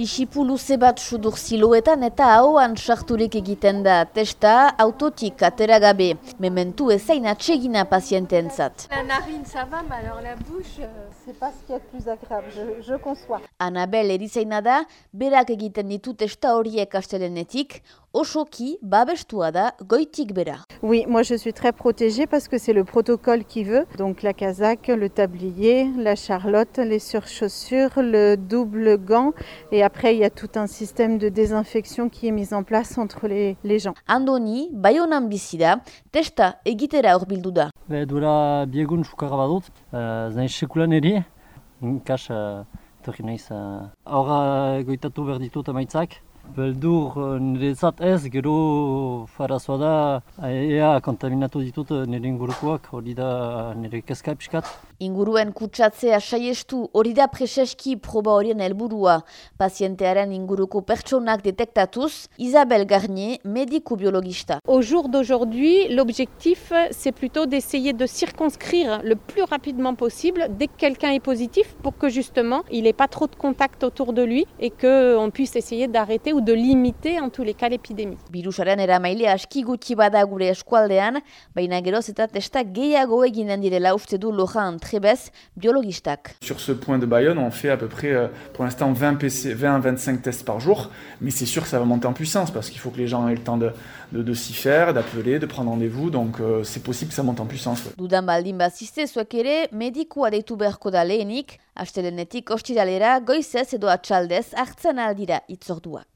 Isipu luze bat sudur ziloetan eta hauan sarturik egiten da testa autotik ateragabe. Mementu ezain atsegina paziententzat. La narine, ça va, mais alors la bouche, euh, c'est pas ce qu'il y a de plus agréable, je, je conçois. Anabel erizaina da, berak egiten ditu testa horiek astelenetik, osoki babestua da goitik bera. Oui, moi je suis très protégée parce que c'est le protocole qui veut. Donc la casaque, le tablier, la charlotte, les surchaussures, le double gant. Et après, il y a tout un système de désinfection qui est mis en place entre les, les gens. Andoni, baionan bizi da, testa egitera horbildu da. Be, duela biegun sukarra badut, uh, zain sekulan eri, kas, uh, etorri naiz, uh, aurra goitatu behar ditut emaitzak. Beldur uh, niretzat ez, gero farazoa da, ea kontaminatu ditut nire ingurukoak, hori da nire kezka pixkat. Inguruen kutsatzea saiestu hori da preseski proba horien helburua. Pazientearen inguruko pertsonak detektatuz, Isabel Garnier, mediku biologista. Au jour d'aujourd'hui, l'objectif, c'est plutôt d'essayer de circonscrire le plus rapidement possible dès que quelqu'un est positif pour que justement il n'ait pas trop de contact autour de lui et qu'on puisse essayer d'arrêter ou de limiter en tous les cas l'épidémie. Birusaren eramaile aski gutxi bada gure eskualdean, baina geroz eta testa gehiago eginen direla uste du Laurent Trebez, biologistak. Sur ce point de Bayonne, on fait à peu près, euh, pour l'instant, 20, PC, 20 à 25 tests par jour. Mais c'est sûr que ça va monter en puissance parce qu'il faut que les gens aient le temps de, de, de s'y faire, d'appeler, de prendre rendez-vous. Donc euh, c'est possible que ça monte en puissance. ouais. Dudan baldin bazizte, zuek ere, medikua deitu beharko da lehenik, astelenetik ostiralera, goizez edo atxaldez hartzen aldira itzorduak.